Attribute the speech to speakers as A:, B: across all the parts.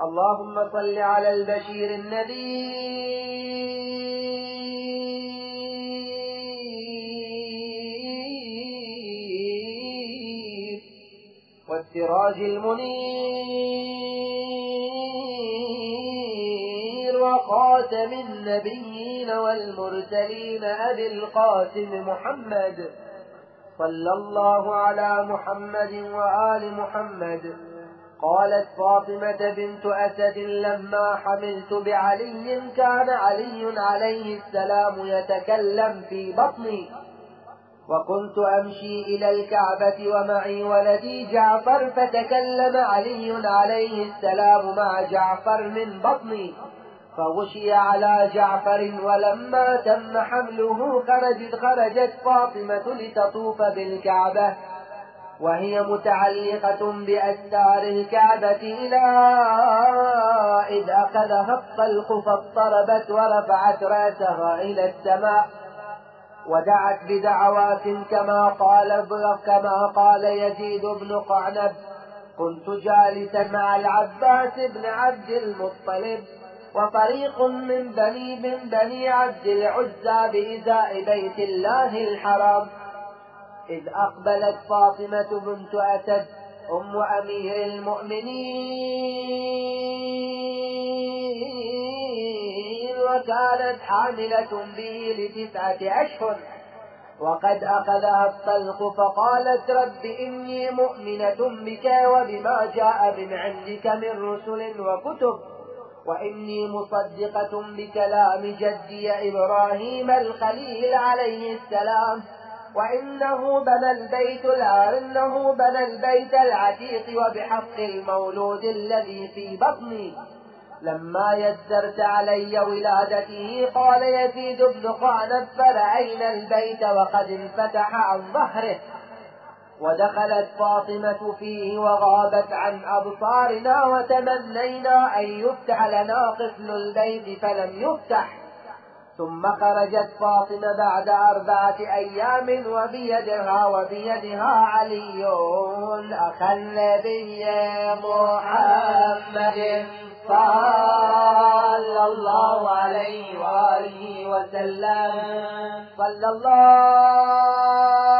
A: اللهم صل على البشير النذير والسراج المنير وخاتم النبيين والمرسلين أبي القاسم محمد صلى الله على محمد وآل محمد قالت فاطمة بنت أسد لما حملت بعلي كان علي عليه السلام يتكلم في بطني. وكنت أمشي إلى الكعبة ومعي ولدي جعفر فتكلم علي عليه السلام مع جعفر من بطني. فغشي على جعفر ولما تم حمله خرجت خرجت فاطمة لتطوف بالكعبة. وهي متعلقة بأستار الكعبة إلى إذ أخذها الطلق فاضطربت ورفعت رأسها إلى السماء ودعت بدعوات كما قال كما قال يزيد بن قعنب. كنت جالسا مع العباس بن عبد المطلب وفريق من بني من بني عبد العزى بإزاء بيت الله الحرام. إذ أقبلت فاطمة بنت أسد أم أمير المؤمنين وكانت حاملة به لتسعة أشهر. وقد أخذها الطلق فقالت رب إني مؤمنة بك وبما جاء من عندك من رسل وكتب وإني مصدقة بكلام جدي إبراهيم الخليل عليه السلام. وإنه بنى البيت إنه بنى البيت العتيق وبحق المولود الذي في بطني. لما يسرت علي ولادته قال يزيد بن قعنب فرأينا البيت وقد انفتح عن ظهره. ودخلت فاطمة فيه وغابت عن أبصارنا وتمنينا أن يفتح لنا قفل البيت فلم يفتح. ثم خرجت فاطمة بعد أربعة أيام وبيدها وبيدها علي أخا النبي محمد صلى الله عليه وآله وسلم. صلى الله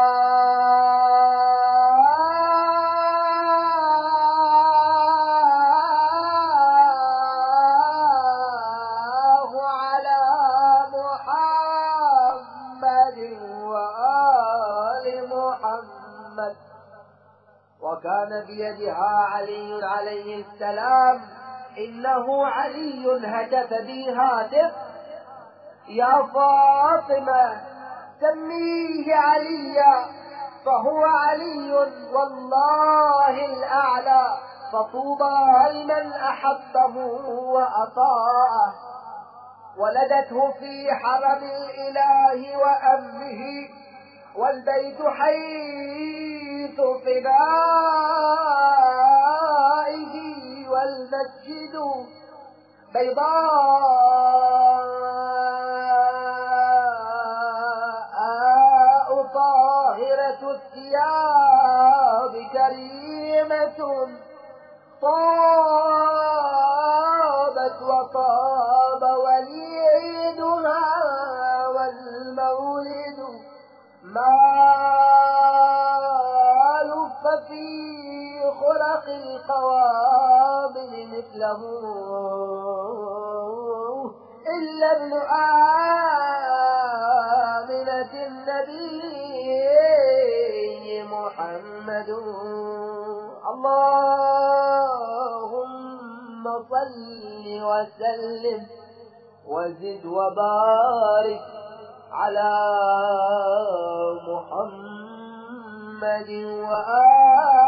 A: وكان بيدها علي عليه السلام إنه علي هتف بي هاتف. يا فاطمة سميه عليا فهو علي والله الأعلى فطوبى لمن أحبه وأطاعه. ولدته في حرم الإله وأمه والبيت حيث فدائه والمسجد بيضاء طاهرة الثياب كريمة طابت وطاب وليدها والمولد ما خلق القوابل مثله إلا ابن آمنة النبي محمد. اللهم صل وسلم وزد وبارك على محمد وآله